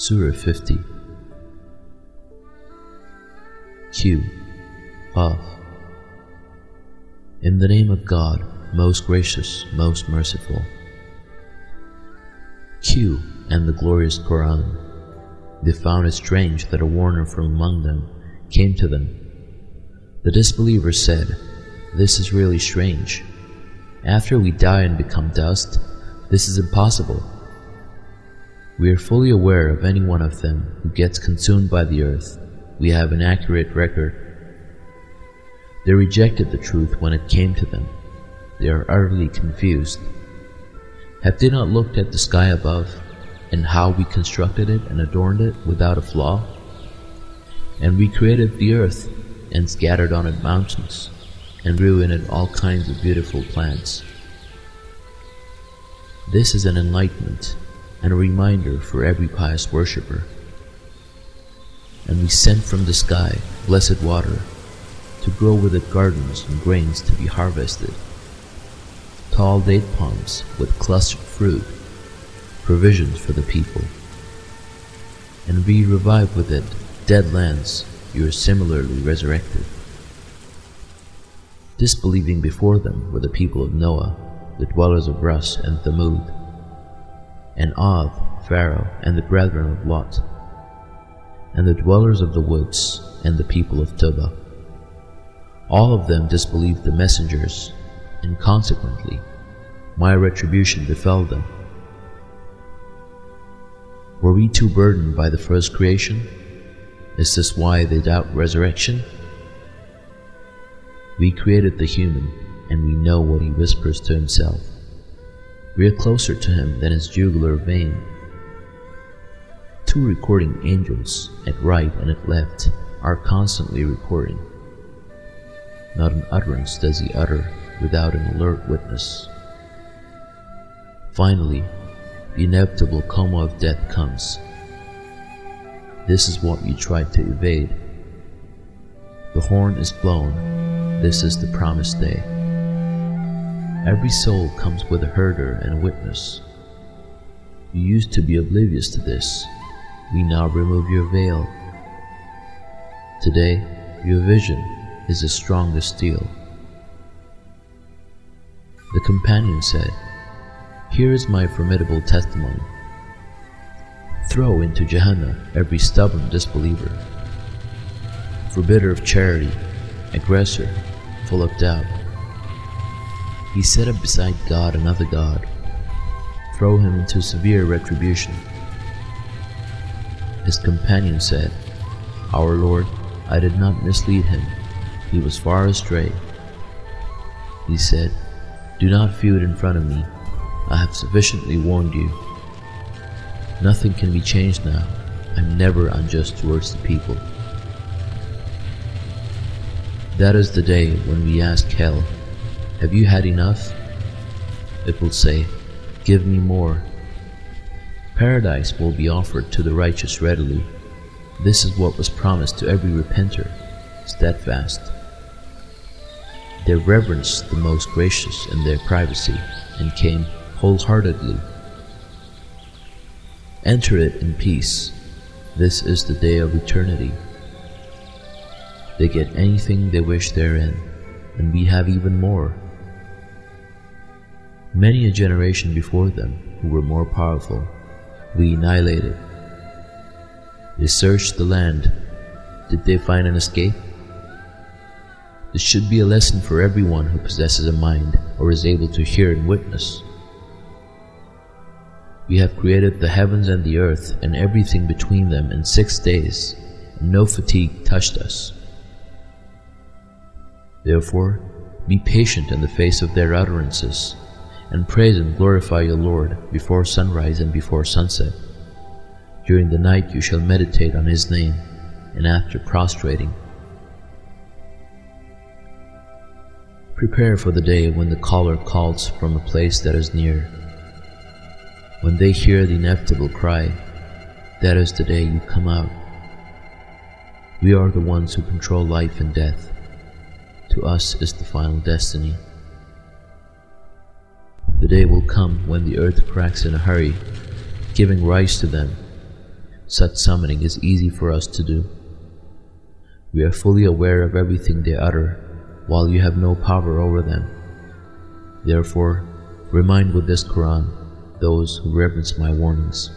Surah 50 Q. Qaf In the name of God, most gracious, most merciful. Q. And the glorious Quran. They found it strange that a warner from among them came to them. The disbelievers said, This is really strange. After we die and become dust, this is impossible. We are fully aware of any one of them who gets consumed by the earth. We have an accurate record. They rejected the truth when it came to them. They are utterly confused. Have they not looked at the sky above, and how we constructed it and adorned it without a flaw? And we created the earth, and scattered on it mountains, and grew in it all kinds of beautiful plants. This is an enlightenment and a reminder for every pious worshipper. And we sent from the sky blessed water to grow with it gardens and grains to be harvested, tall date palms with clustered fruit, provisions for the people. And we revive with it dead lands you are similarly resurrected. Disbelieving before them were the people of Noah, the dwellers of Rass and Thamud, and Aad, Pharaoh, and the brethren of Lot, and the dwellers of the woods, and the people of Tubba. All of them disbelieved the messengers, and consequently, my retribution befell them. Were we too burdened by the first creation? Is this why they doubt resurrection? We created the human, and we know what he whispers to himself. We are closer to him than his jugular vein. Two recording angels, at right and at left, are constantly recording. Not an utterance does he utter without an alert witness. Finally, the inevitable coma of death comes. This is what you tried to evade. The horn is blown. This is the promised day. Every soul comes with a herder and a witness. You used to be oblivious to this. We now remove your veil. Today, your vision is as strong as steel. The companion said, Here is my formidable testimony. Throw into Jahannam every stubborn disbeliever, forbidder of charity, aggressor, full of doubt. He set up beside God another God. Throw him into severe retribution. His companion said, Our Lord, I did not mislead him. He was far astray. He said, Do not feud in front of me. I have sufficiently warned you. Nothing can be changed now. I'm never unjust towards the people. That is the day when we ask hell, Have you had enough? It will say, Give me more. Paradise will be offered to the righteous readily. This is what was promised to every repenter, steadfast. They reverenced the most gracious in their privacy and came wholeheartedly. Enter it in peace. This is the day of eternity. They get anything they wish therein, and we have even more. Many a generation before them who were more powerful, we annihilated. They searched the land. Did they find an escape? This should be a lesson for everyone who possesses a mind or is able to hear and witness. We have created the heavens and the earth and everything between them in six days, and no fatigue touched us. Therefore, be patient in the face of their utterances, and praise and glorify your Lord before sunrise and before sunset. During the night you shall meditate on His name, and after prostrating, prepare for the day when the caller calls from a place that is near. When they hear the inevitable cry, that is the day you come out. We are the ones who control life and death. To us is the final destiny. Day will come when the earth cracks in a hurry, giving rise to them, such summoning is easy for us to do. We are fully aware of everything they utter, while you have no power over them. Therefore, remind with this Quran those who reverence my warnings.